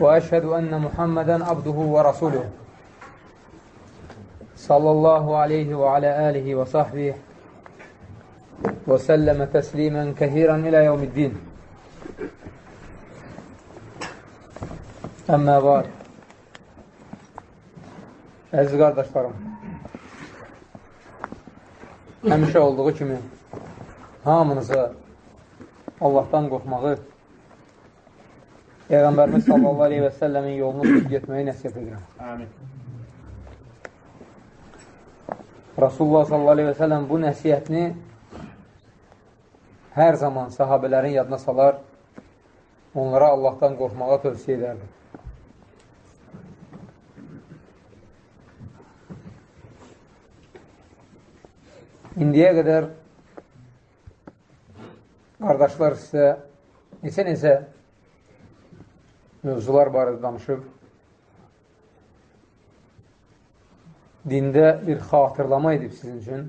وأشهد أن محمدا عبده ورسوله صلى الله عليه وعلى آله وصحبه وسلم تسليما كثيرا إلى يوم الدين Əmmə var. Əziz qardaşlarım, həmişə olduğu kimi hamınıza Allahdan qorxmağı, Peyğəmbərimiz sallallahu aleyhi və səlləmin yolunu tutub getməyi nəsib edirəm. Amin. Rasulullah sallallahu aleyhi və səlləm bu nəsiyyətini hər zaman sahabələrin yadına salar, onlara Allahdan qorxmağa tövsiyə edərdi. İndiyə qədər qardaşlar sizə neçə-neçə mövzular barədə danışıb. Dində bir xatırlama edib sizin üçün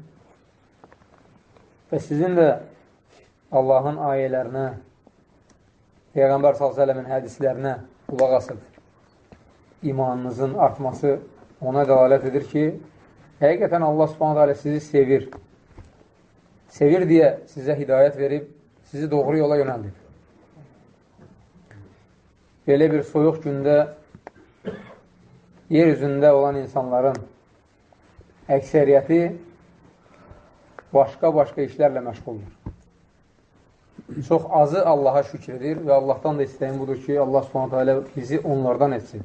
və sizin də Allahın ayələrinə, Peyğəmbər s.ə.v-in hədislərinə qulaq asıb. İmanınızın artması ona dəlalət edir ki, həqiqətən Allah subhanət sizi sevir. Sevir deyə sizə hidayət verib, sizi doğru yola yönəldib. Belə bir soyuq gündə yer üzündə olan insanların əksəriyyəti başqa-başqa işlərlə məşğuldur. Çox azı Allaha şükür edir və Allahdan da istəyim budur ki, Allah subhanətə alə bizi onlardan etsin.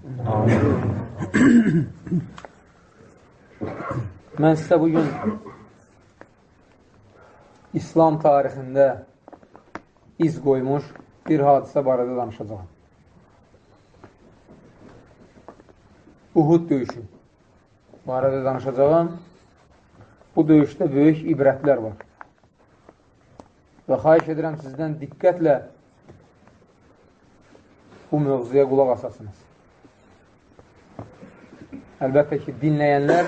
Mən sizə bugün İslam tarixində iz qoymuş bir hadisə barədə danışacağım. Uhud döyüşü barədə danışacağım. Bu döyüşdə böyük ibrətlər var. Və xayiş edirəm sizdən diqqətlə bu mövzuya qulaq asasınız. Əlbəttə ki, dinləyənlər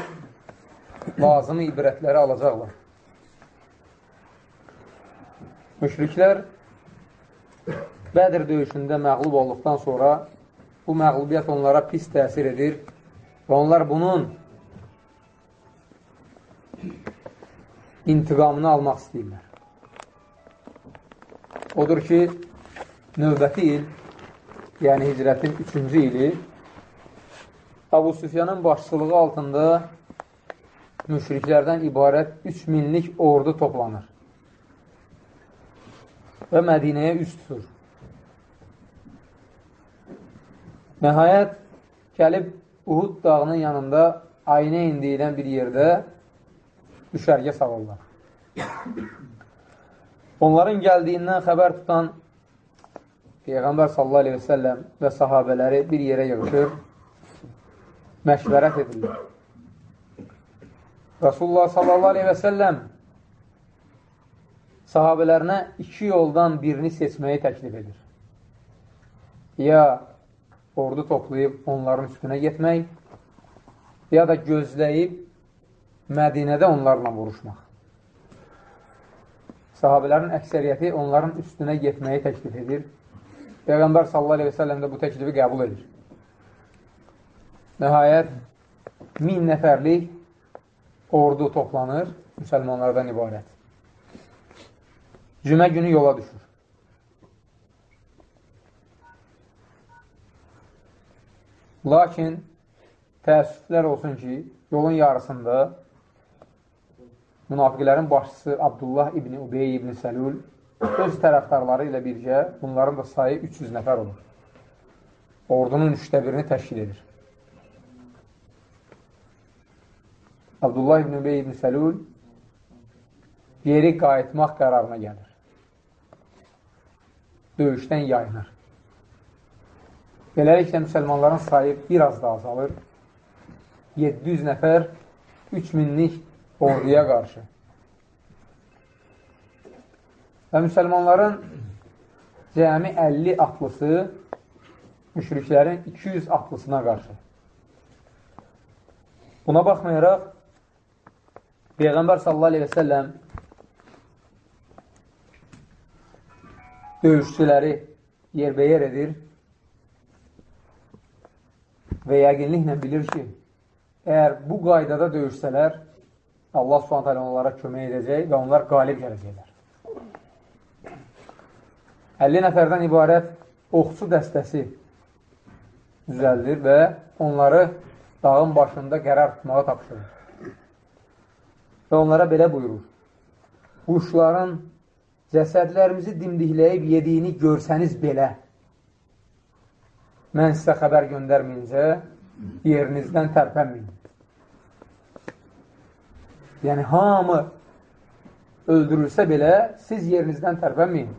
lazımı ibrətləri alacaqlar. Müşriklər Bədir döyüşündə məqlub olduqdan sonra bu məqlubiyyət onlara pis təsir edir və onlar bunun intiqamını almaq istəyirlər. Odur ki, növbəti il, yəni hicrətin üçüncü ili Abu Süfyanın başçılığı altında müşriklərdən ibarət 3000-lik ordu toplanır və Mədinəyə üst tutur. Nəhayət, gəlib Uhud dağının yanında aynə indiyilən bir yerdə düşərgə salırlar. Onların gəldiyindən xəbər tutan Peyğəmbər sallallahu aleyhi və səlləm və sahabələri bir yerə yığışır, məşvərət edirlər. Rasulullah sallallahu aleyhi və səlləm sahabələrinə iki yoldan birini seçməyi təklif edir. Ya ordu toplayıb onların üstünə getmək, ya da gözləyib Mədinədə onlarla vuruşmaq. Sahabələrin əksəriyyəti onların üstünə getməyi təklif edir. Peyğəmbər sallallahu aleyhi və səlləm də bu təklifi qəbul edir. Nəhayət, min nəfərlik ordu toplanır müsəlmanlardan ibarət. Cümə günü yola düşür. Lakin təəssüflər olsun ki, yolun yarısında münafiqlərin başçısı Abdullah ibn Ubey ibn Səlul öz tərəfdarları ilə birgə bunların da sayı 300 nəfər olur. Ordunun üçdə birini təşkil edir. Abdullah ibn Ubey ibn Səlul geri qayıtmaq qərarına gəlir. Döyüşdən yayınır. Beləliklə, müsəlmanların sayı bir az da azalır 700 nəfər 3000-lik orduya qarşı. Və müsəlmanların cəmi 50 atlısı müşriklərin 200 atlısına qarşı. Buna baxmayaraq, Peyğəmbər sallallahu aleyhi və səlləm döyüşçüləri yerbəyer edir və yəqinliklə bilir ki, əgər bu qaydada döyüşsələr, Allah subhanət hələ onlara kömək edəcək və onlar qalib gələcəklər. 50 nəfərdən ibarət oxçu dəstəsi düzəldir və onları dağın başında qərar tutmağa tapşırır. Və onlara belə buyurur. Quşların cəsədlərimizi dimdikləyib yediyini görsəniz belə, mən sizə xəbər göndərməyincə yerinizdən tərpənməyin. Yəni, hamı öldürülsə belə, siz yerinizdən tərpənməyin.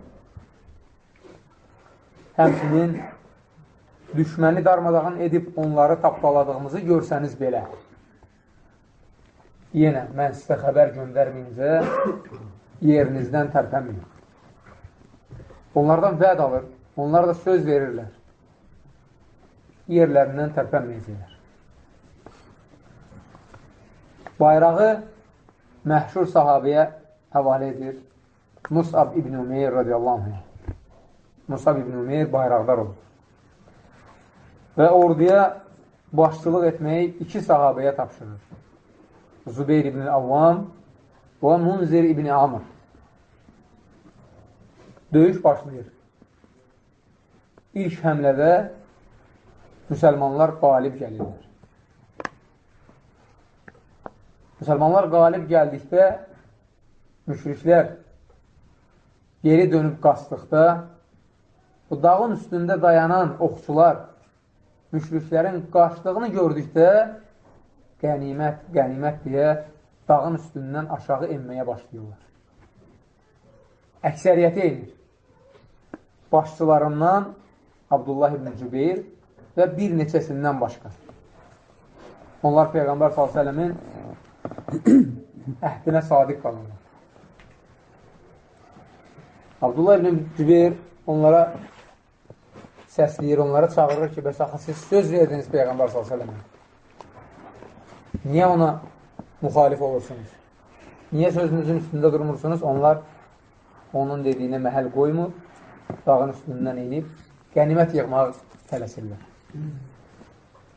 Həmçinin düşməni darmadağın edib onları tapdaladığımızı görsəniz belə. Yenə, mən sizə xəbər göndərməyincə yerinizdən tərpənməyin. Onlardan vəd alır, onlar da söz verirlər. Yerlərindən tərpənməyəcəklər. Bayrağı məhşur sahabiyə həvalə edir. Musab İbn Umeyr radiyallahu anh. Musab İbn Umeyr bayraqdar olur və orduya başçılıq etməyi iki sahabəyə tapşırır. Zübeyir ibn Avvam və Munzir ibn Amr. Döyüş başlayır. İlk həmlədə müsəlmanlar qalib gəlirlər. Müsəlmanlar qalib gəldikdə müşriklər geri dönüb qasdıqda bu dağın üstündə dayanan oxçular müşriklərin qaçdığını gördükdə qənimət, qənimət deyə dağın üstündən aşağı enməyə başlayırlar. Əksəriyyəti enir. Başçılarından Abdullah ibn Cübeyr və bir neçəsindən başqa. Onlar Peyğəmbər s.ə.v-in əhdinə sadiq qalırlar. Abdullah ibn Cübeyr onlara səsləyir, onlara çağırır ki, bəs axı siz söz verdiniz Peyğəmbər s.ə.və. Niyə ona müxalif olursunuz? Niyə sözünüzün üstündə durmursunuz? Onlar onun dediyinə məhəl qoymur, dağın üstündən inib, qənimət yığmağa tələsirlər.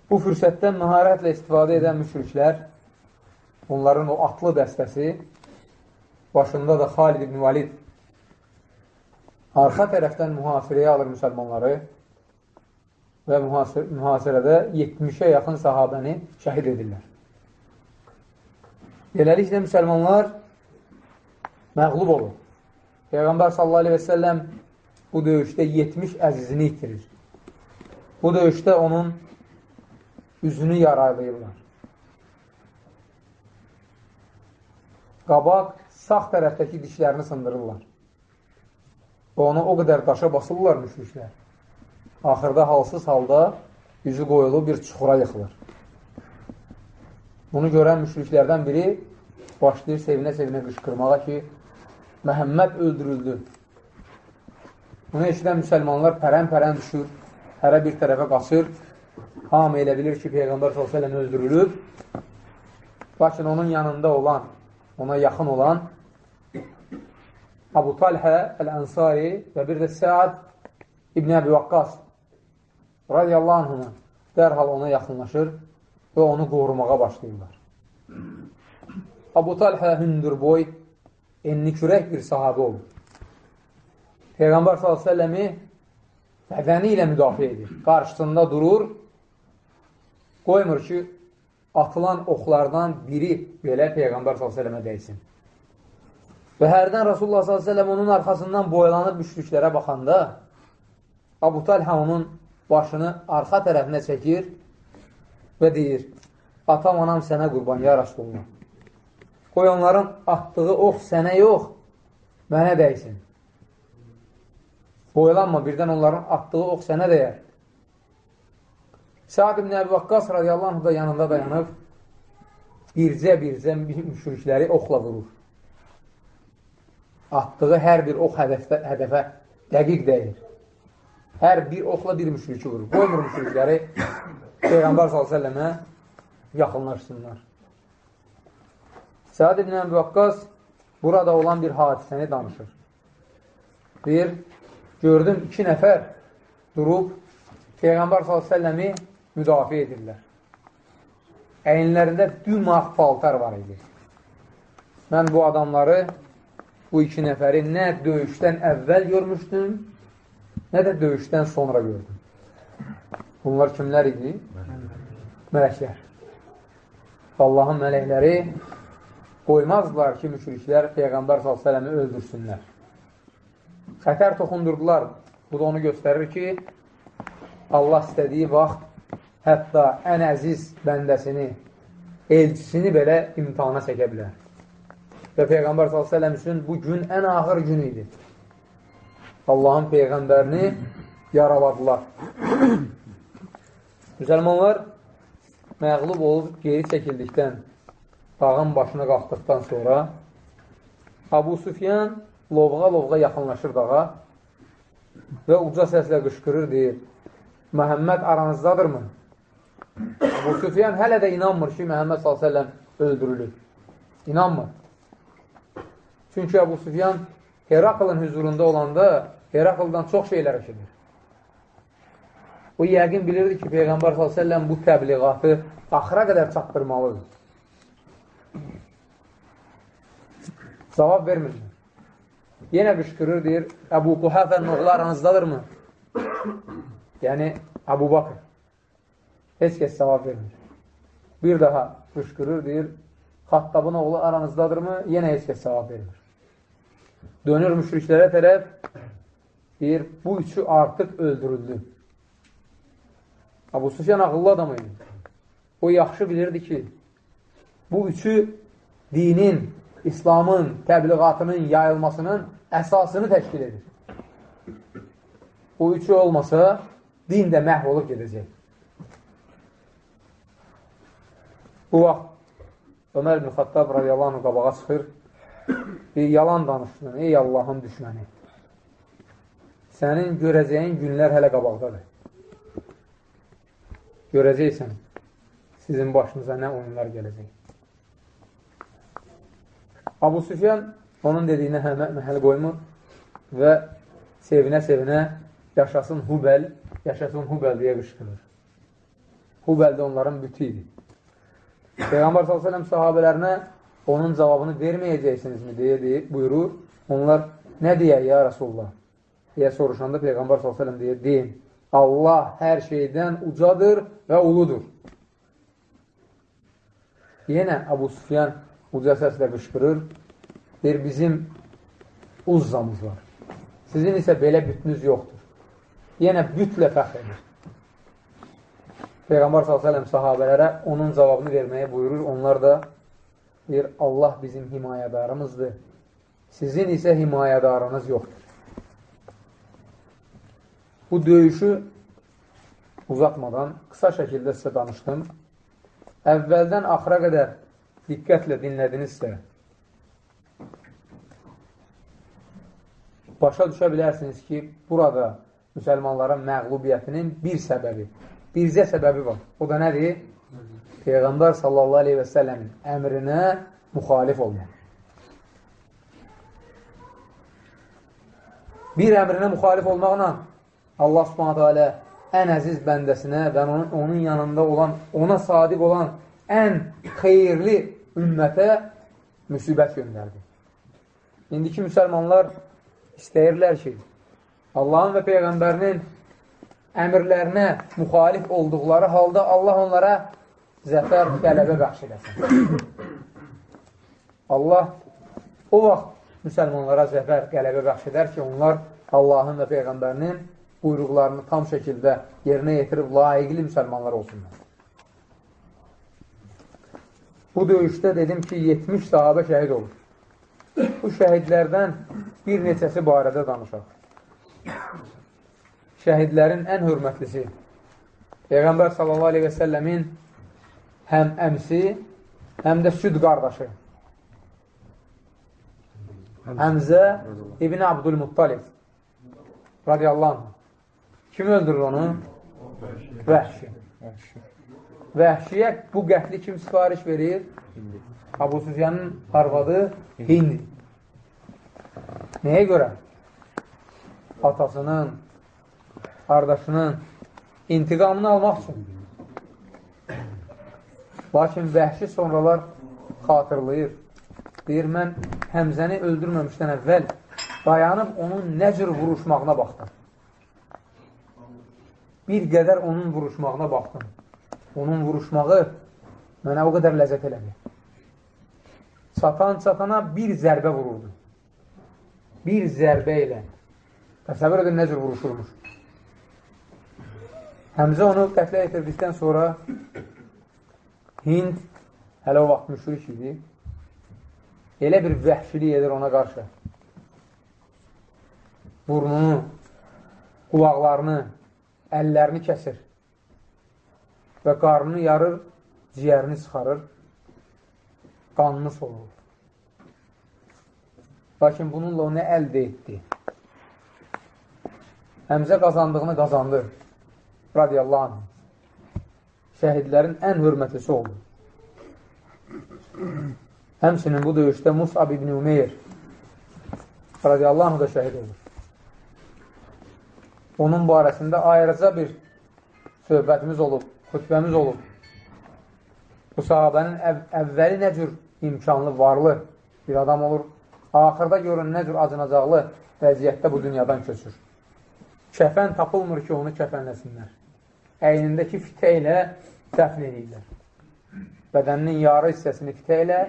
Bu fürsətdən məharətlə istifadə edən müşriklər, onların o atlı dəstəsi, başında da Xalid ibn Valid arxa tərəfdən mühasirəyə alır müsəlmanları və mühasirədə 70-ə yaxın sahabəni şəhid edirlər. Beləliklə, müsəlmanlar məqlub olur. Peyğəmbər sallallahu aleyhi və səlləm bu döyüşdə 70 əzizini itirir. Bu döyüşdə onun üzünü yaraylayırlar. Qabaq sağ tərəfdəki dişlərini sındırırlar. Və onu o qədər daşa basırlar müşriklər. Axırda halsız halda yüzü qoyulub bir çuxura yıxılır. Bunu görən müşriklərdən biri başlayır sevinə-sevinə qışqırmağa ki, Məhəmməd öldürüldü. Bunu eşidən müsəlmanlar pərən-pərən düşür, hərə bir tərəfə qaçır. Hamı elə bilir ki, Peyğəmbər s.ə.v öldürülüb. Lakin onun yanında olan, ona yaxın olan Abu Talhə Əl-Ənsari və bir də Səad İbn Əbi Vaqqas radiyallahu anhına dərhal ona yaxınlaşır və onu qorumağa başlayırlar. Abu Talhə hündürboy, enli kürək bir sahabə olur. Peyğəmbər s.ə.v-i bədəni ilə müdafiə edir. Qarşısında durur, qoymur ki, atılan oxlardan biri belə Peyğəmbər s.ə.və dəysin. Və hərdən Rasulullah s.ə.v onun arxasından boylanıb müşriklərə baxanda Abu Talhə onun başını arxa tərəfinə çəkir və deyir, atam, anam sənə qurban, ya Rasulullah. Qoy onların atdığı ox sənə yox, mənə dəysin. Boylanma, birdən onların atdığı ox sənə dəyər. Səad ibn Əbi Vakqas radiyallahu anh da yanında dayanıb bircə-bircə müşrikləri oxla vurur. Atdığı hər bir ox hədəfdə, hədəfə dəqiq dəyir. Hər bir oxla bir müşriki vurur. Qoymur müşrikləri Peyğəmbər s.ə.və yaxınlaşsınlar. Səad ibn Əbi Vakqas burada olan bir hadisəni danışır. Deyir, gördüm iki nəfər durub Peyğəmbər s.ə.v-i müdafiə edirlər. Əyinlərində dümaq paltar var idi. Mən bu adamları, bu iki nəfəri nə döyüşdən əvvəl görmüşdüm, nə də döyüşdən sonra gördüm. Bunlar kimlər idi? Mələklər. Allahın mələkləri qoymazdılar ki, müşriklər Peyğəmbər s.ə.v-i öldürsünlər. Xətər toxundurdular. Bu da onu göstərir ki, Allah istədiyi vaxt hətta ən əziz bəndəsini, elçisini belə imtihana çəkə bilər. Və Peyğəmbər s.ə.v üçün bu gün ən ağır gün idi. Allahın Peyğəmbərini yaraladılar. Müsəlmanlar məğlub olub geri çəkildikdən, dağın başına qalxdıqdan sonra Abu Sufyan lovğa-lovğa yaxınlaşır dağa və uca səslə qışqırır, deyir, Məhəmməd aranızdadırmı? Abu Sufyan hələ də inanmır ki, Məhəmməd s.ə.v öldürülür. İnanmır. Çünki Abu Sufyan Heraklın hüzurunda olanda Herakldan çox şeylər eşidir. O yəqin bilirdi ki, Peyğəmbər s.ə.v bu təbliğatı axıra qədər çatdırmalıdır. Cavab vermir. Yenə qışqırır, deyir, Əbu Quhafənin oğlu aranızdadırmı? yəni, Əbu Bakır. Heç kəs cavab vermir. Bir daha qışqırır, deyir, Xattabın oğlu aranızdadırmı? Yenə heç kəs cavab vermir. Dönür müşriklərə tərəf, deyir, bu üçü artıq öldürüldü. Əbu Sufyan ağıllı adam idi. O yaxşı bilirdi ki, bu üçü dinin, İslamın təbliğatının yayılmasının əsasını təşkil edir. Bu üçü olmasa, din də məhv olub gedəcək. Bu vaxt Ömər ibn Xattab radiyallahu qabağa çıxır, bir yalan danışdın, ey Allahın düşməni. Sənin görəcəyin günlər hələ qabaqdadır. Görəcəksən, sizin başınıza nə oyunlar gələcək. Abu Süfyan onun dediyinə məhəl qoymur və sevinə-sevinə yaşasın Hubəl, yaşasın Hubəl deyə qışqırır. Hubəl də onların bütü idi. Peyğəmbər s.ə.v sahabələrinə onun cavabını verməyəcəksinizmi deyə deyir, buyurur. Onlar nə deyə ya Rasulullah? deyə soruşanda Peyğəmbər s.ə.v deyə deyin. Allah hər şeydən ucadır və uludur. Yenə Abu Sufyan uca səslə qışqırır. Deyir, bizim uzzamız var. Sizin isə belə bütünüz yoxdur. Yenə bütlə fəxr edir. Peyğəmbər s.ə.v sahabələrə onun cavabını verməyə buyurur. Onlar da deyir, Allah bizim himayədarımızdır. Sizin isə himayədarınız yoxdur. Bu döyüşü uzatmadan qısa şəkildə sizə danışdım. Əvvəldən axıra qədər diqqətlə dinlədinizsə, başa düşə bilərsiniz ki, burada müsəlmanların məqlubiyyətinin bir səbəbi, bircə səbəbi var. O da nədir? Peyğəmbər sallallahu aleyhi və səlləmin əmrinə müxalif olmaq. Bir əmrinə müxalif olmaqla Allah subhanətə alə ən əziz bəndəsinə və onun, onun yanında olan, ona sadiq olan ən xeyirli ümmətə müsibət göndərdi. İndiki müsəlmanlar istəyirlər ki, Allahın və Peyğəmbərinin əmirlərinə müxalif olduqları halda Allah onlara zəfər, qələbə bəxş edəsin. Allah o vaxt müsəlmanlara zəfər, qələbə bəxş edər ki, onlar Allahın və Peyğəmbərinin buyruqlarını tam şəkildə yerinə yetirib layiqli müsəlmanlar olsunlar. Bu döyüşdə dedim ki, 70 sahabə şəhid olur. Bu şəhidlərdən bir neçəsi barədə danışaq. Şəhidlərin ən hörmətlisi Peyğəmbər sallallahu aleyhi və səlləmin həm əmsi, həm də süd qardaşı. Həmzə İbn Abdülmuttalib radiyallahu anh. Kim öldürür onu? Vəhşi. Vəhşiyə bu qətli kim sifariş verir? Abu Süfyanın arvadı Hind. Nəyə görə? Atasının, qardaşının intiqamını almaq üçün. Lakin vəhşi sonralar xatırlayır. Deyir, mən Həmzəni öldürməmişdən əvvəl dayanıb onun nə cür vuruşmağına baxdım. Bir qədər onun vuruşmağına baxdım. Onun vuruşmağı mənə o qədər ləzzət elədi. Çatan çatana bir zərbə vururdu. Bir zərbə ilə. Təsəvvür edin, cür vuruşurmuş. Həmzə onu qətlə yetirdikdən sonra Hind hələ o vaxt müşrik idi. Elə bir vəhşilik edir ona qarşı. Burnunu, qulaqlarını, əllərini kəsir və qarnını yarır, ciyərini çıxarır, qanını solur. Lakin bununla o nə əldə etdi? Həmzə qazandığını qazandı. Radiyallahu anh. Şəhidlərin ən hörmətlisi oldu. Həmsinin bu döyüşdə Musab ibn Umeyr radiyallahu anh da şəhid olur. Onun barəsində ayrıca bir söhbətimiz olub, xütbəmiz olub. Bu sahabənin əv əvvəli nə cür imkanlı, varlı bir adam olur. Axırda görün nə cür acınacaqlı vəziyyətdə bu dünyadan köçür. Kəfən tapılmır ki, onu kəfənləsinlər. Əynindəki fitə ilə dəfn edirlər. Bədəninin yarı hissəsini fitə ilə,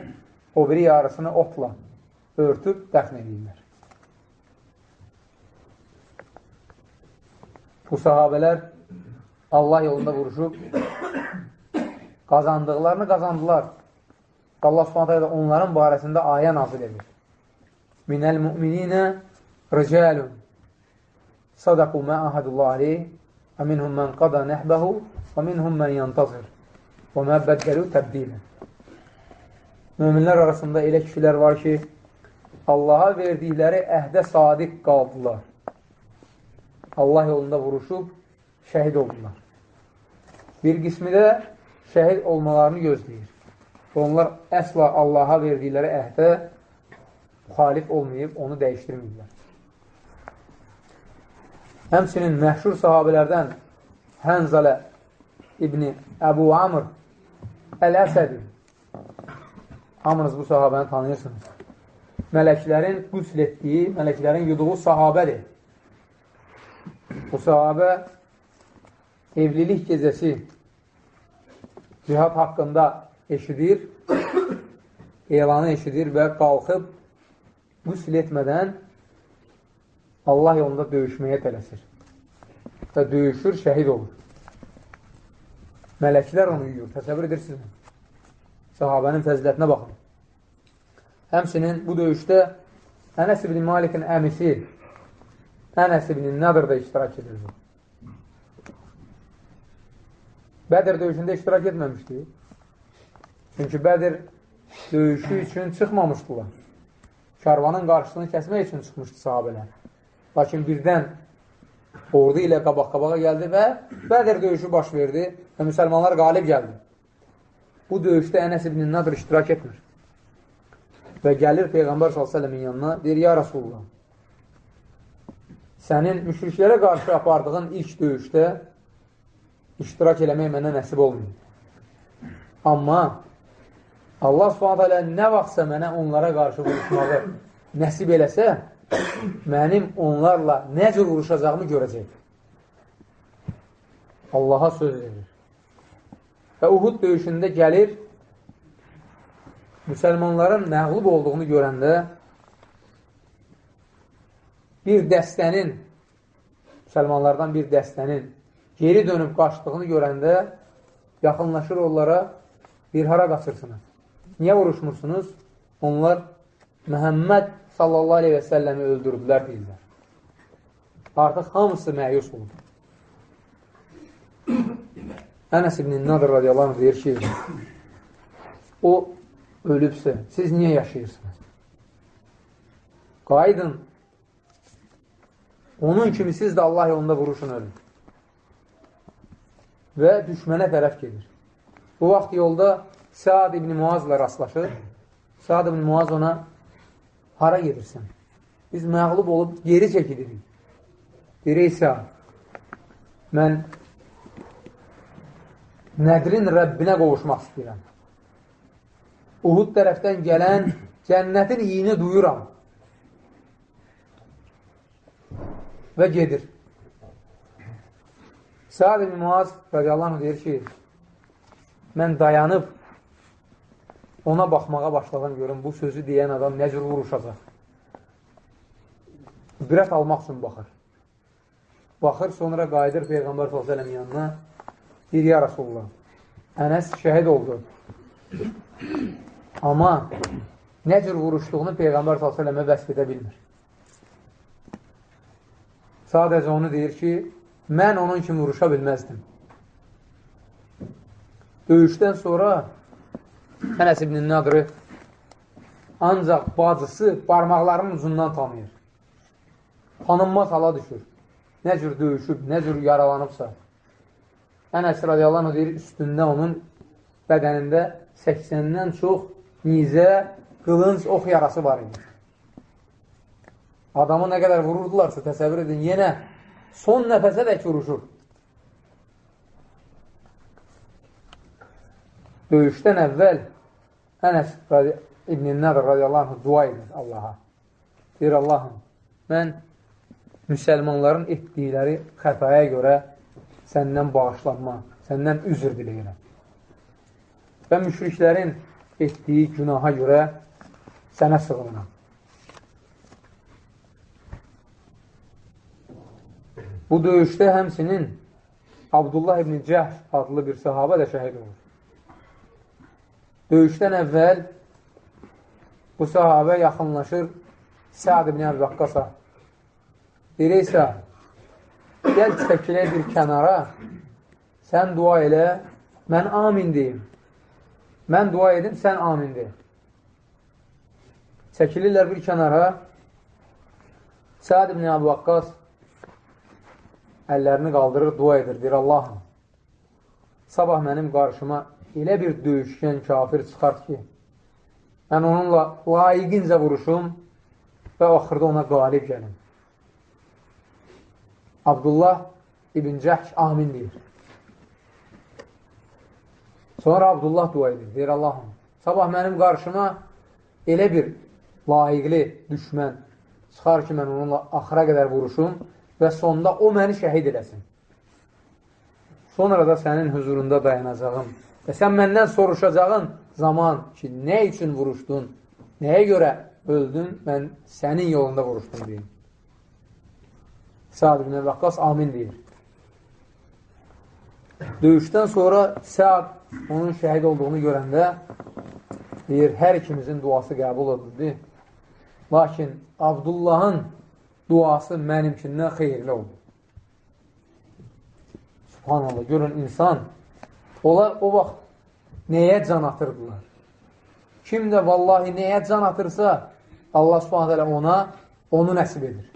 o biri yarısını otla örtüb dəfn edirlər. Bu sahabələr Allah yolunda vuruşub qazandıqlarını qazandılar. Allah subhanətə də onların barəsində ayə nazil edir. Minəl müminə ricalun sadaqu mə ahədullah aleyh və minhum mən qada nəhbəhu və minhum mən yantazir və mə bəddəlu təbdilə. Möminlər arasında elə kişilər var ki, Allaha verdikləri əhdə sadiq qaldılar. Allah yolunda vuruşub şəhid oldular. Bir qismi də şəhid olmalarını gözləyir. Onlar əsla Allaha verdikləri əhdə müxalif olmayıb, onu dəyişdirmirlər. Həmsinin məşhur sahabələrdən Hənzalə İbni Əbu Amr Əl-Əsədi Hamınız bu sahabəni tanıyırsınız. Mələklərin qüsl etdiyi, mələklərin yuduğu sahabədir. Bu sahabə evlilik gecəsi cihad haqqında eşidir, elanı eşidir və qalxıb qüsl etmədən Allah yolunda döyüşməyə tələsir və döyüşür, şəhid olur. Mələklər onu yuyur, təsəvvür edirsinizmi? Sahabənin fəzilətinə baxın. Həmsinin bu döyüşdə Ənəs ibn Malikin əmisi Ənəs ibn Nədir də iştirak edirdi. Bədir döyüşündə iştirak etməmişdi. Çünki Bədir döyüşü üçün çıxmamışdılar. Karvanın qarşısını kəsmək üçün çıxmışdı sahabələr. Lakin birdən ordu ilə qabaq-qabağa gəldi və Bədir döyüşü baş verdi və müsəlmanlar qalib gəldi. Bu döyüşdə Ənəs ibn Nadir iştirak etmir. Və gəlir Peyğəmbər s.ə.v-in yanına, deyir, ya Rasulullah, sənin müşriklərə qarşı apardığın ilk döyüşdə iştirak eləmək mənə nəsib olmuyor. Amma Allah subhanət hələ nə vaxtsa mənə onlara qarşı vuruşmağı nəsib eləsə, mənim onlarla nə cür vuruşacağımı görəcək. Allaha söz verir. Və Uhud döyüşündə gəlir, müsəlmanların məğlub olduğunu görəndə bir dəstənin, müsəlmanlardan bir dəstənin geri dönüb qaçdığını görəndə yaxınlaşır onlara, bir hara qaçırsınız? Niyə vuruşmursunuz? Onlar Məhəmməd sallallahu aleyhi və səlləmi öldürdülər deyirlər. Artıq hamısı məyus oldu. Ənəs ibn Nadir radiyallahu anh deyir ki, o ölübsə, siz niyə yaşayırsınız? Qaydın. Onun kimi siz də Allah yolunda vuruşun ölün. Və düşmənə tərəf gedir. Bu vaxt yolda Saad ibn Muazla rastlaşır. Saad ibn Muaz ona hara gedirsən? Biz məğlub olub geri çəkilirik. Deyir, Saad, mən Nədrin Rəbbinə qovuşmaq istəyirəm. Uhud tərəfdən gələn cənnətin iyini duyuram. Və gedir. Səad ibn Muaz radiyallahu anh deyir ki, mən dayanıb ona baxmağa başladım, görüm bu sözü deyən adam nə cür vuruşacaq. İbrət almaq üçün baxır. Baxır, sonra qayıdır Peyğəmbər s.ə.v yanına, deyir, ya Rasulullah, Ənəs şəhid oldu. Amma nə cür vuruşduğunu Peyğəmbər s.ə.və vəsb edə bilmir. Sadəcə onu deyir ki, mən onun kimi vuruşa bilməzdim. Döyüşdən sonra Ənəs ibn Nadrı ancaq bacısı barmaqlarının ucundan tanıyır. Tanınmaz hala düşür. Nə cür döyüşüb, nə cür yaralanıbsa. Ənəs radiyallahu deyir, üstündə onun bədənində 80-dən çox nizə, qılınc, ox yarası var imiş. Adamı nə qədər vururdularsa, təsəvvür edin, yenə son nəfəsə dək vuruşur. Döyüşdən əvvəl Ənəs İbn-i Nədir radiyallahu anh dua edir Allaha. Deyir, Allahım, mən müsəlmanların etdikləri xətaya görə səndən bağışlanma, səndən üzr diləyirəm. Və müşriklərin etdiyi günaha görə sənə sığınıram. Bu döyüşdə həmsinin Abdullah ibn Cəhş adlı bir sahabə də şəhid olur. Döyüşdən əvvəl bu sahabə yaxınlaşır Səad ibn Əbi Vaqqasa. Deyir, isə, gəl çəkilək bir kənara, sən dua elə, mən amin deyim. Mən dua edim, sən amin deyim. Çəkilirlər bir kənara, Səad ibn Əbi Vaqqas əllərini qaldırır, dua edir, deyir, Allahım, sabah mənim qarşıma elə bir döyüşkən kafir çıxart ki, mən onunla layiqincə vuruşum və axırda ona qalib gəlim. Abdullah İbn Cəhş amin deyir. Sonra Abdullah dua edir. Deyir Allahım, sabah mənim qarşıma elə bir layiqli düşmən çıxar ki, mən onunla axıra qədər vuruşum və sonda o məni şəhid eləsin. Sonra da sənin huzurunda dayanacağım və sən məndən soruşacağın zaman ki, nə üçün vuruşdun, nəyə görə öldün, mən sənin yolunda vuruşdum deyim. Səad ibn Vəqqas amin deyir. Döyüşdən sonra Səad onun şəhid olduğunu görəndə deyir, hər ikimizin duası qəbul edildi. Lakin Abdullahın duası mənimkindən xeyirli oldu. Subhanallah, görün, insan onlar o vaxt nəyə can atırdılar? Kim də vallahi nəyə can atırsa, Allah subhanət ona onu nəsib edir.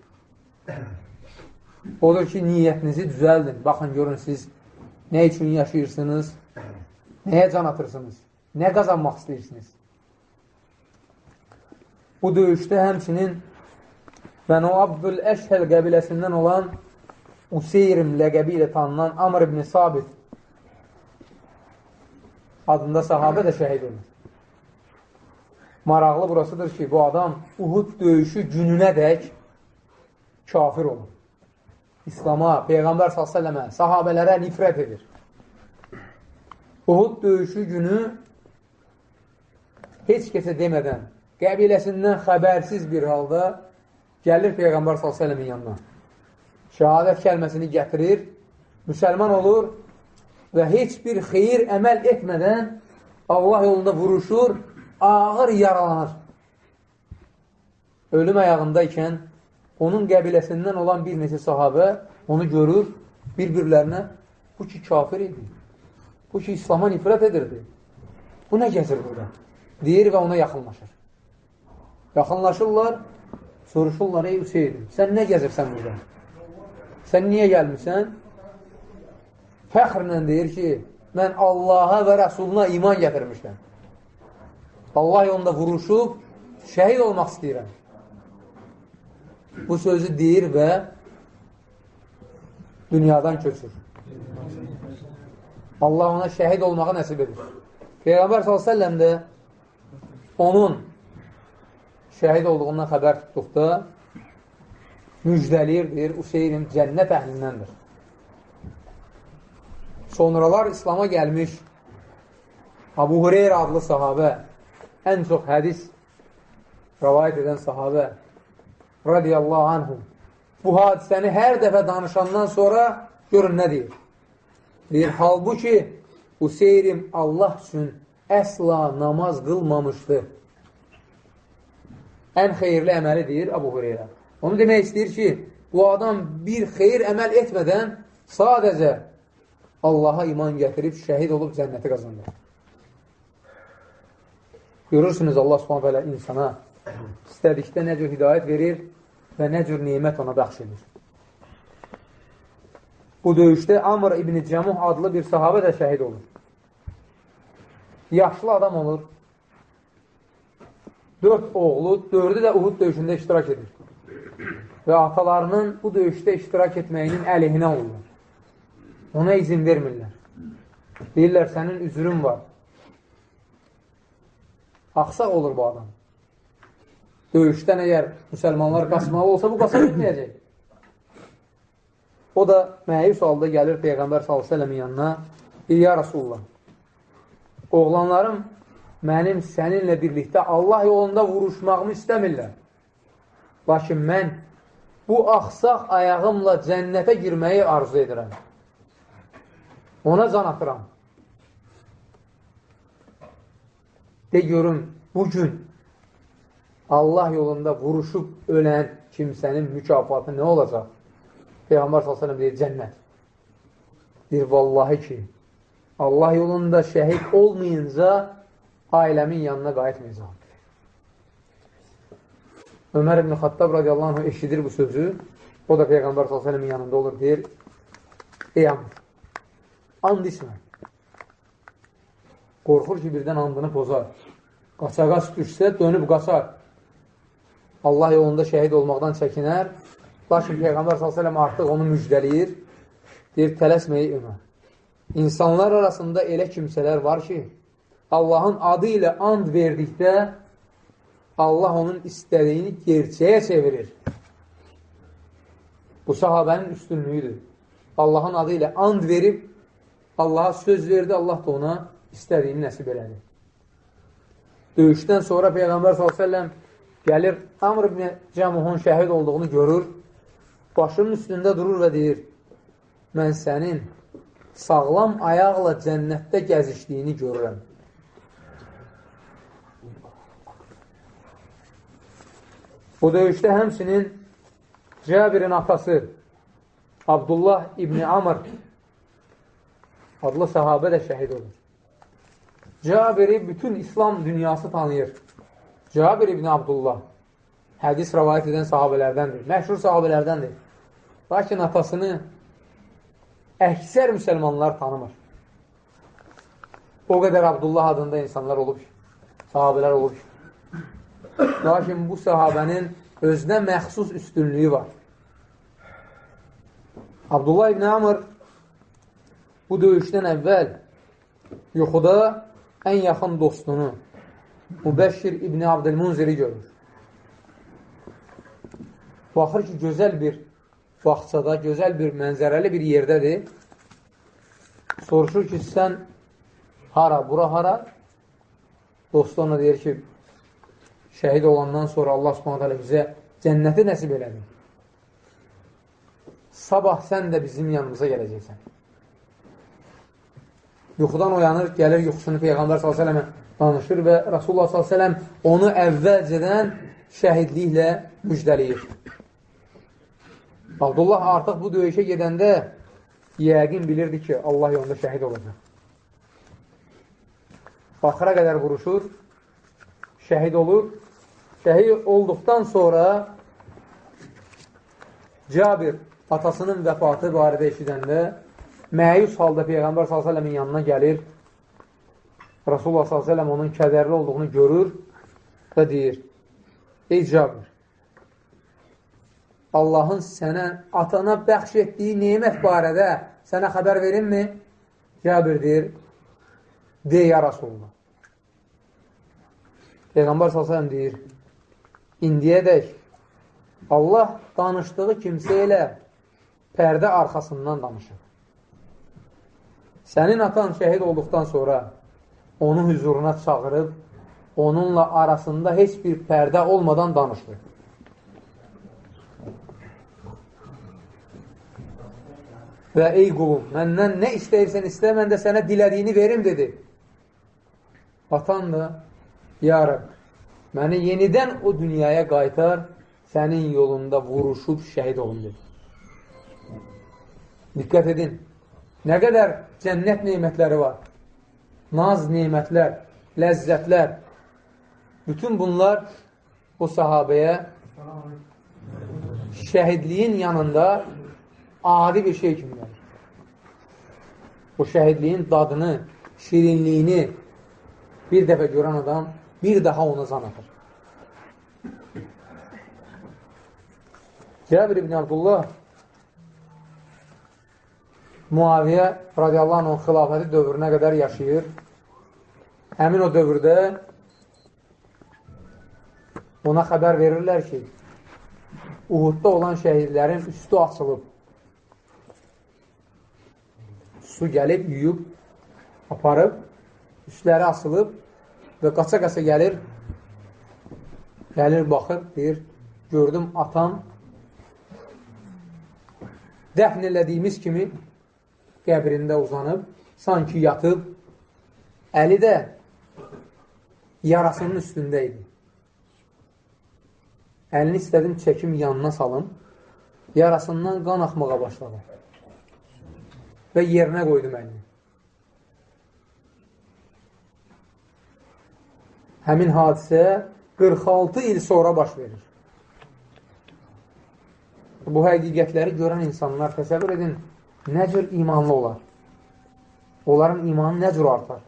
Odur ki, niyyətinizi düzəldin. Baxın, görün, siz nə üçün yaşayırsınız, nəyə can atırsınız, nə qazanmaq istəyirsiniz. Bu döyüşdə həmçinin Bənu Abdül Əşhəl qəbiləsindən olan Useyrim ləqəbi ilə tanınan Amr ibn Sabit adında sahabə də şəhid olur. Maraqlı burasıdır ki, bu adam Uhud döyüşü gününə dək kafir olur. İslama, Peyğəmbər s.ə.və, sahabələrə nifrət edir. Uhud döyüşü günü heç kəsə demədən, qəbiləsindən xəbərsiz bir halda gəlir Peyğəmbər s.ə.v-in yanına. Şəhadət kəlməsini gətirir, müsəlman olur və heç bir xeyir əməl etmədən Allah yolunda vuruşur, ağır yaralanır. Ölüm ayağındaykən onun qəbiləsindən olan bir neçə sahabə onu görür, bir-birlərinə bu ki kafir idi. Bu ki İslama nifrət edirdi. Bu nə gəzir burada? deyir və ona yaxınlaşır. Yaxınlaşırlar, soruşurlar, ey Hüseyin, sən nə gəzirsən burada? Sən niyə gəlmirsən? Fəxrlə deyir ki, mən Allaha və Rəsuluna iman gətirmişəm. Allah yolunda vuruşub, şəhid olmaq istəyirəm. Bu sözü deyir və dünyadan köçür. Allah ona şəhid olmağı nəsib edir. Peyğəmbər s.ə.v də onun şəhid olduğundan xəbər tutduqda müjdəliyir, deyir, Useyrin cənnət əhlindəndir. Sonralar İslama gəlmiş Abu Hureyra adlı sahabə, ən çox hədis rəvayət edən sahabə radiyallahu anhum bu hadisəni hər dəfə danışandan sonra görün nə deyir. Deyir, halbuki Useyrim Allah üçün əsla namaz qılmamışdı. Ən xeyirli əməli deyir Abu Hureyra. Onu demək istəyir ki, bu adam bir xeyir əməl etmədən sadəcə Allaha iman gətirib, şəhid olub cənnəti qazanır. Görürsünüz, Allah hələ insana istədikdə nə cür hidayət verir və nə cür neymət ona bəxş edir. Bu döyüşdə Amr ibn Cəmuh adlı bir sahabə də şəhid olur. Yaşlı adam olur. Dörd oğlu, dördü də Uhud döyüşündə iştirak edir. Və atalarının bu döyüşdə iştirak etməyinin əleyhinə olurlar. Ona izin vermirlər. Deyirlər, sənin üzrün var. Axsaq olur bu adam. Döyüşdən əgər müsəlmanlar qaçmalı olsa, bu qaça bilməyəcək. O da məyus halda gəlir Peyğəmbər s.ə.v-in yanına. Deyir, ya Rasulullah, oğlanlarım mənim səninlə birlikdə Allah yolunda vuruşmağımı istəmirlər. Lakin mən bu axsaq ayağımla cənnətə girməyi arzu edirəm. Ona can atıram. De görüm, bugün Allah yolunda vuruşub ölən kimsənin mükafatı nə olacaq? Peyğəmbər s.ə.v deyir, cənnət. Deyir, vallahi ki, Allah yolunda şəhid olmayınca ailəmin yanına qayıtmayacaq. Ömər ibn Xattab radiyallahu anh eşidir bu sözü. O da Peyğəmbər s.ə.v-in yanında olur, deyir, ey amr, and içmə. Qorxur ki, birdən andını pozar. Qaçaqaç düşsə, dönüb qaçar. Allah yolunda şəhid olmaqdan çəkinər. Lakin Peyğəmbər s.ə.v artıq onu müjdələyir. Deyir, tələsməyi Ömər. İnsanlar arasında elə kimsələr var ki, Allahın adı ilə and verdikdə Allah onun istədiyini gerçəyə çevirir. Bu sahabənin üstünlüyüdür. Allahın adı ilə and verib, Allaha söz verdi, Allah da ona istədiyini nəsib elədi. Döyüşdən sonra Peyğəmbər s.ə.v gəlir, Amr ibn Cəmuhun şəhid olduğunu görür, başının üstündə durur və deyir, mən sənin sağlam ayaqla cənnətdə gəzişdiyini görürəm. Bu döyüşdə həmsinin Cəbirin atası Abdullah İbni Amr adlı sahabə də şəhid olur. Cabiri bütün İslam dünyası tanıyır. Cabir ibn Abdullah hədis rəvayət edən sahabələrdəndir. Məşhur sahabələrdəndir. Lakin atasını əksər müsəlmanlar tanımır. O qədər Abdullah adında insanlar olub, sahabələr olub. Lakin bu sahabənin özünə məxsus üstünlüyü var. Abdullah ibn Amr bu döyüşdən əvvəl yuxuda ən yaxın dostunu Mübəşşir İbni Abdülmunziri görür. Baxır ki, gözəl bir vaxtçada, gözəl bir mənzərəli bir yerdədir. Soruşur ki, sən hara, bura hara? Dostu ona deyir ki, şəhid olandan sonra Allah subhanət hələ bizə cənnəti nəsib elədi. Sabah sən də bizim yanımıza gələcəksən yuxudan oyanır, gəlir yuxusunu Peyğəmbər s.ə.və danışır və Rasulullah s.ə.v onu əvvəlcədən şəhidliklə müjdəliyir. Abdullah artıq bu döyüşə gedəndə yəqin bilirdi ki, Allah yolunda şəhid olacaq. Baxıra qədər vuruşur, şəhid olur. Şəhid olduqdan sonra Cabir atasının vəfatı barədə eşidəndə məyus halda Peyğəmbər s.ə.v-in yanına gəlir. Rasulullah s.ə.v onun kədərli olduğunu görür və deyir, Ey Cabir, Allahın sənə, atana bəxş etdiyi neymət barədə sənə xəbər verinmi? Cabir deyir, deyə ya Rasulullah. Peyğəmbər s.ə.v deyir, indiyədək Allah danışdığı kimsə ilə pərdə arxasından danışır. Sənin atan şəhid olduqdan sonra onu hüzuruna çağırıb, onunla arasında heç bir pərdə olmadan danışır. Və ey qulum, məndən nə istəyirsən istə, mən də sənə dilədiyini verim, dedi. Atan da, ya Rəbb, məni yenidən o dünyaya qaytar, sənin yolunda vuruşub şəhid olun, dedi. Diqqət edin, nə qədər cənnət neymətləri var, naz neymətlər, ləzzətlər, bütün bunlar o sahabəyə şəhidliyin yanında adi bir şey kimi gəlir. O şəhidliyin dadını, şirinliyini bir dəfə görən adam bir daha ona zan atır. Cəbir ibn Abdullah Muaviyyə radiyallahu anh xilafəti dövrünə qədər yaşayır. Həmin o dövrdə ona xəbər verirlər ki, Uhudda olan şəhidlərin üstü açılıb. Su gəlib, yuyub, aparıb, üstləri asılıb və qaça-qaça gəlir, gəlir, baxır, deyir, gördüm atam dəfn elədiyimiz kimi qəbrində uzanıb, sanki yatıb, əli də yarasının üstündə idi. Əlini istədim çəkim yanına salım, yarasından qan axmağa başladı və yerinə qoydum əlini. Həmin hadisə 46 il sonra baş verir. Bu həqiqətləri görən insanlar təsəvvür edin, nə cür imanlı olar? Onların imanı nə cür artar?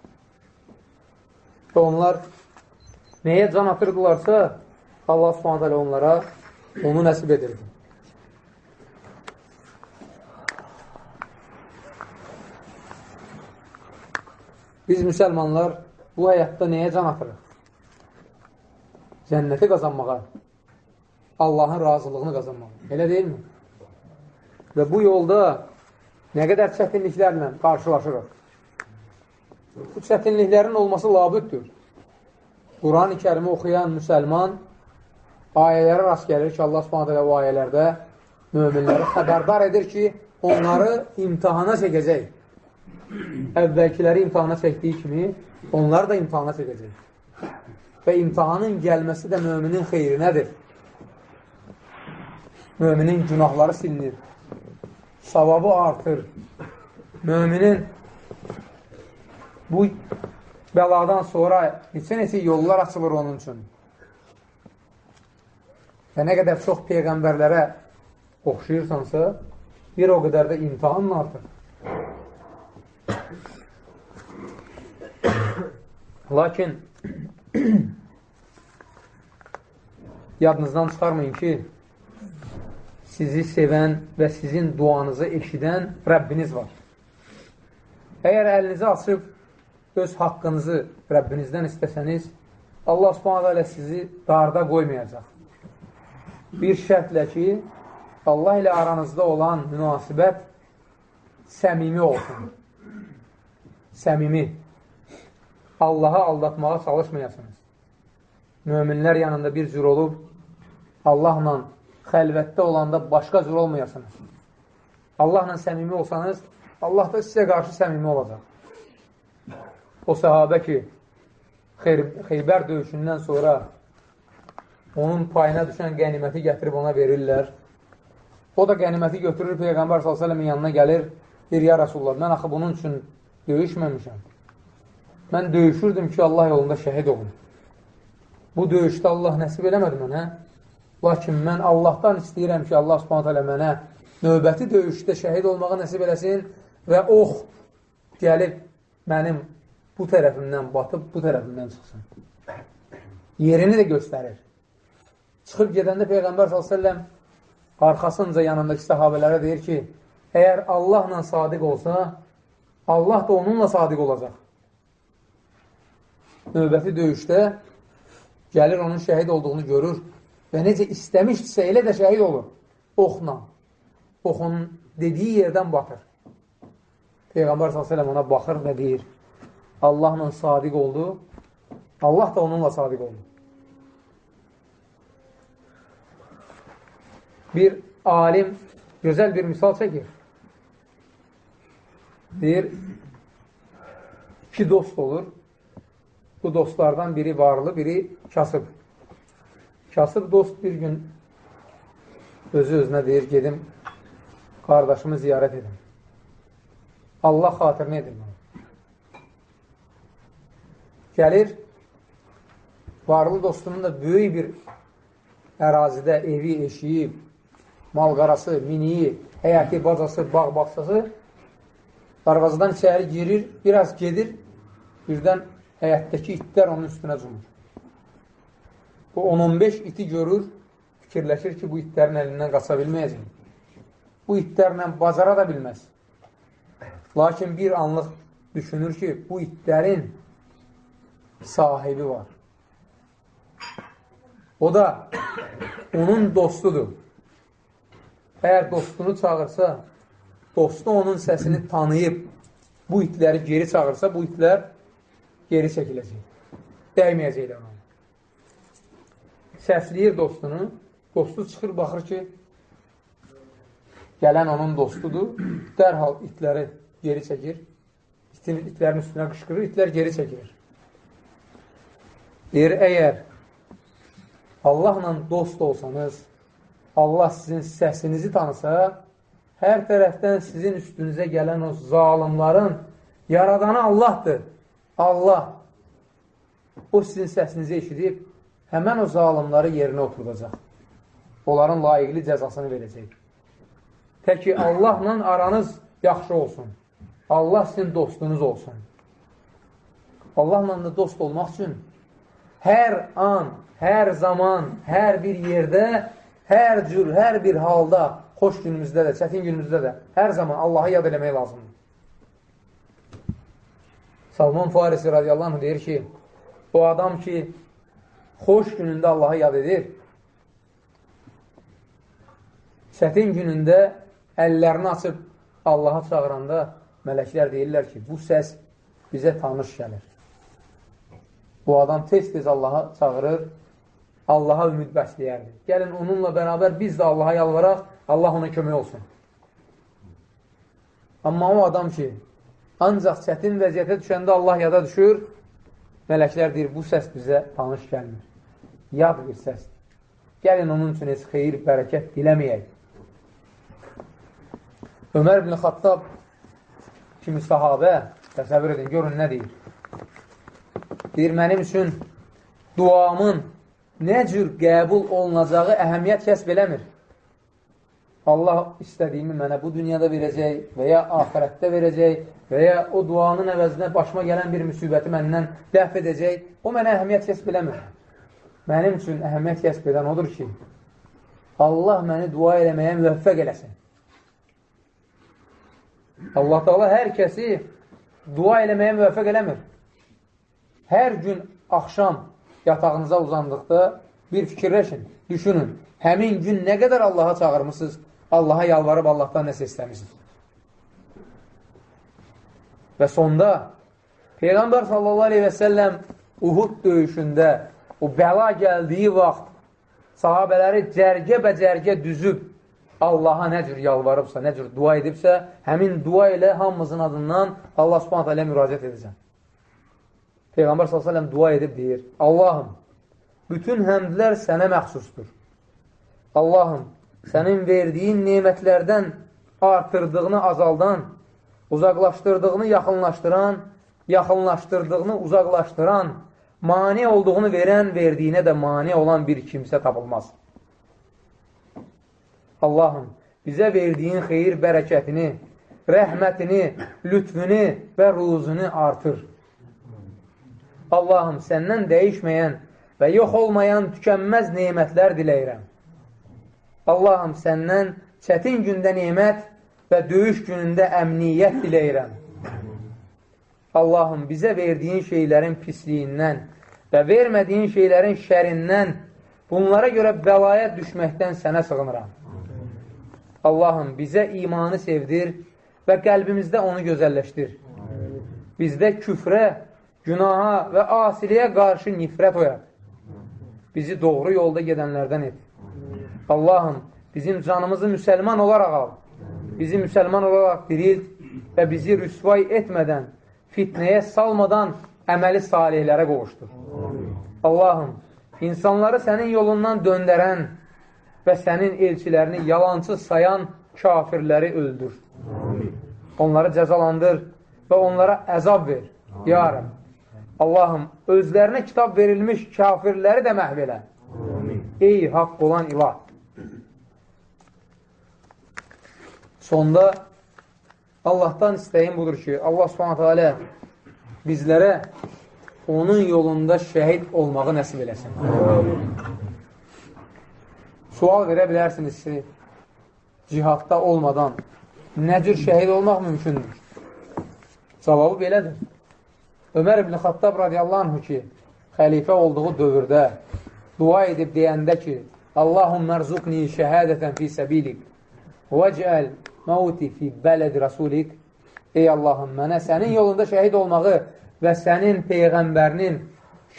Və onlar nəyə can atırdılarsa, Allah subhanət onlara onu nəsib edirdi. Biz müsəlmanlar bu həyatda nəyə can atırıq? Cənnəti qazanmağa, Allahın razılığını qazanmaq. Elə deyilmi? Və bu yolda nə qədər çətinliklərlə qarşılaşırıq. Bu çətinliklərin olması labüddür. Quran-ı kərimi oxuyan müsəlman ayələrə rast gəlir ki, Allah subhanət hələ o ayələrdə möminləri xəbərdar edir ki, onları imtihana çəkəcək. Əvvəlkiləri imtihana çəkdiyi kimi, onları da imtihana çəkəcək. Və imtihanın gəlməsi də möminin xeyrinədir müminin günahları silinir, savabı artır. Müminin bu bəladan sonra neçə-neçə yollar açılır onun üçün. Və nə qədər çox peyğəmbərlərə oxşayırsansa, bir o qədər də imtihanın artır. Lakin yadınızdan çıxarmayın ki, sizi sevən və sizin duanızı eşidən Rəbbiniz var. Əgər əlinizi açıb öz haqqınızı Rəbbinizdən istəsəniz, Allah subhanət hələ sizi darda qoymayacaq. Bir şərtlə ki, Allah ilə aranızda olan münasibət səmimi olsun. Səmimi. Allahı aldatmağa çalışmayasınız. Möminlər yanında bir cür olub, Allahla xəlvətdə olanda başqa cür olmayasınız. Allahla səmimi olsanız, Allah da sizə qarşı səmimi olacaq. O səhabə ki, Xeybər döyüşündən sonra onun payına düşən qəniməti gətirib ona verirlər. O da qəniməti götürür, Peyğəmbər s.ə.v-in yanına gəlir, deyir, ya Rasulullah, mən axı bunun üçün döyüşməmişəm. Mən döyüşürdüm ki, Allah yolunda şəhid olun. bu döyüşdə Allah nəsib eləmədi mənə. Lakin mən Allahdan istəyirəm ki, Allah subhanət hələ mənə növbəti döyüşdə şəhid olmağı nəsib eləsin və ox gəlib mənim bu tərəfimdən batıb, bu tərəfimdən çıxsın. Yerini də göstərir. Çıxıb gedəndə Peyğəmbər s.ə.v arxasınca yanındakı səhabələrə deyir ki, əgər Allahla sadiq olsa, Allah da onunla sadiq olacaq. Növbəti döyüşdə gəlir onun şəhid olduğunu görür və necə istəmişdirsə elə də şəhid olur. Oxla. Oxunun dediyi yerdən batır. Peyğəmbər s.ə.v ona baxır və deyir, Allahla sadiq oldu, Allah da onunla sadiq oldu. Bir alim gözəl bir misal çəkir. Deyir, iki dost olur. Bu dostlardan biri varlı, biri kasıb. Kasıb dost bir gün özü özünə deyir, gedim qardaşımı ziyarət edin. Allah xatirinə edin bunu. Gəlir, varlı dostunun da böyük bir ərazidə evi, eşiyi, malqarası, miniyi, həyəti, bacası, bağ, baxsası Darvazadan içəri girir, biraz gedir, birdən həyətdəki itlər onun üstünə cumur. Bu 10-15 iti görür, fikirləşir ki, bu itlərin əlindən qaça bilməyəcək. Bu itlərlə bacara da bilməz. Lakin bir anlıq düşünür ki, bu itlərin sahibi var. O da onun dostudur. Əgər dostunu çağırsa, dostu onun səsini tanıyıb bu itləri geri çağırsa, bu itlər geri çəkiləcək. Dəyməyəcəklər ona. Səsləyir dostunu, dostu çıxır, baxır ki, gələn onun dostudur, dərhal itləri geri çəkir, itin, itlərin üstünə qışqırır, itlər geri çəkilir. Deyir, əgər Allahla dost olsanız, Allah sizin səsinizi tanısa, hər tərəfdən sizin üstünüzə gələn o zalimların yaradanı Allahdır. Allah o sizin səsinizi eşidib həmən o zalimları yerinə oturdacaq. Onların layiqli cəzasını verəcək. Tək ki, Allahla aranız yaxşı olsun. Allah sizin dostunuz olsun. Allahla da dost olmaq üçün hər an, hər zaman, hər bir yerdə, hər cür, hər bir halda xoş günümüzdə də, çətin günümüzdə də hər zaman Allahı yad eləmək lazımdır. Salman Farisi radiyallahu anh deyir ki, o adam ki, xoş günündə Allahı yad edir, çətin günündə əllərini açıb Allaha çağıranda mələklər deyirlər ki, bu səs bizə tanış gəlir. Bu adam tez-tez Allaha çağırır, Allaha ümid bəsləyərdi. Gəlin onunla bərabər biz də Allaha yalvaraq, Allah ona kömək olsun. Amma o adam ki, ancaq çətin vəziyyətə düşəndə Allah yada düşür, mələklər deyir, bu səs bizə tanış gəlmir. Yad bir səs. Gəlin onun üçün heç xeyir, bərəkət diləməyək. Ömər ibn Xattab kimi sahabə, təsəvvür edin, görün nə deyir. Deyir, mənim üçün duamın nə cür qəbul olunacağı əhəmiyyət kəsb eləmir. Allah istədiyimi mənə bu dünyada verəcək və ya ahirətdə verəcək və ya o duanın əvəzinə başıma gələn bir müsibəti məndən ləf edəcək, o mənə əhəmiyyət kəsb eləmir. Mənim üçün əhəmiyyət kəsb edən odur ki, Allah məni dua eləməyə müvəffəq eləsin. Allah da Allah hər kəsi dua eləməyə müvəffəq eləmir. Hər gün axşam yatağınıza uzandıqda bir fikirləşin, düşünün. Həmin gün nə qədər Allaha çağırmışsınız, Allaha yalvarıb Allahdan nəsə istəmişsiniz. Və sonda Peyğəmbər sallallahu aleyhi və səlləm Uhud döyüşündə o bəla gəldiyi vaxt sahabələri cərgə-bəcərgə düzüb Allaha nə cür yalvarıbsa, nə cür dua edibsə, həmin dua ilə hamımızın adından Allah subhanət hələ müraciət edəcəm. Peyğəmbər s.ə.v dua edib deyir, Allahım, bütün həmdlər sənə məxsusdur. Allahım, sənin verdiyin nemətlərdən artırdığını azaldan, uzaqlaşdırdığını yaxınlaşdıran, yaxınlaşdırdığını uzaqlaşdıran, mani olduğunu verən, verdiyinə də mani olan bir kimsə tapılmaz. Allahım, bizə verdiyin xeyir bərəkətini, rəhmətini, lütfünü və ruzunu artır. Allahım, səndən dəyişməyən və yox olmayan tükənməz neymətlər diləyirəm. Allahım, səndən çətin gündə neymət və döyüş günündə əmniyyət diləyirəm. Allahım, bizə verdiyin şeylərin pisliyindən və vermədiyin şeylərin şərindən, bunlara görə bəlaya düşməkdən sənə sığınıram. Allahım, bizə imanı sevdir və qəlbimizdə onu gözəlləşdir. Bizdə küfrə, günaha və asiliyə qarşı nifrət oyaq. Bizi doğru yolda gedənlərdən et. Allahım, bizim canımızı müsəlman olaraq al bizi müsəlman olaraq dirilt və bizi rüsvay etmədən, fitnəyə salmadan əməli salihlərə qovuşdur. Allahım, insanları sənin yolundan döndərən və sənin elçilərini yalancı sayan kafirləri öldür. Onları cəzalandır və onlara əzab ver. Ya Rəb, Allahım, özlərinə kitab verilmiş kafirləri də məhv elə. Ey haqq olan ilah! Sonda Allahdan istəyim budur ki, Allah subhanətə alə bizlərə onun yolunda şəhid olmağı nəsib eləsin. Sual verə bilərsiniz ki, cihadda olmadan nə cür şəhid olmaq mümkündür? Cavabı belədir. Ömər ibn Xattab radiyallahu anhu ki, xəlifə olduğu dövrdə dua edib deyəndə ki, Allahum mərzuqni şəhədətən fi səbilik və cəl mauti fi bələd rasulik Ey Allahım, mənə sənin yolunda şəhid olmağı və sənin Peyğəmbərinin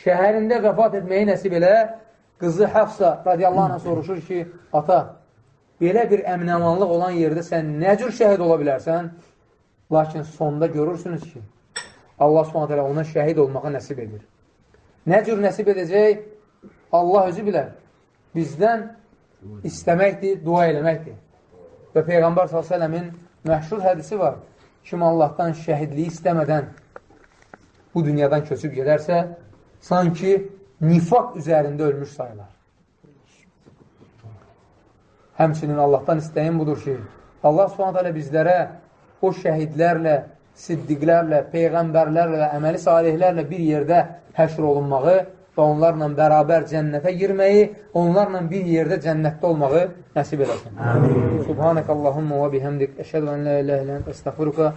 şəhərində vəfat etməyi nəsib elə, qızı Həfsa radiyallahu anh soruşur ki, ata, belə bir əminəmanlıq olan yerdə sən nə cür şəhid ola bilərsən? Lakin sonda görürsünüz ki, Allah subhanət hələ ona şəhid olmağa nəsib edir. Nə cür nəsib edəcək? Allah özü bilər. Bizdən istəməkdir, dua eləməkdir. Və Peyğəmbər s.ə.v-in məşhur hədisi var. Kim Allahdan şəhidliyi istəmədən bu dünyadan köçüb gedərsə, sanki nifaq üzərində ölmüş sayılar. Həmçinin Allahdan istəyin budur ki, Allah s.ə.v bizlərə o şəhidlərlə, siddiqlərlə, peyğəmbərlərlə və əməli salihlərlə bir yerdə həşr olunmağı və onlarla bərabər cənnətə girməyi, onlarla bir yerdə cənnətdə olmağı nəsib eləsin. Subhanəkəllahumma və bihəmdik, əşhədu ən la iləhə ilən, əstəxfiruka,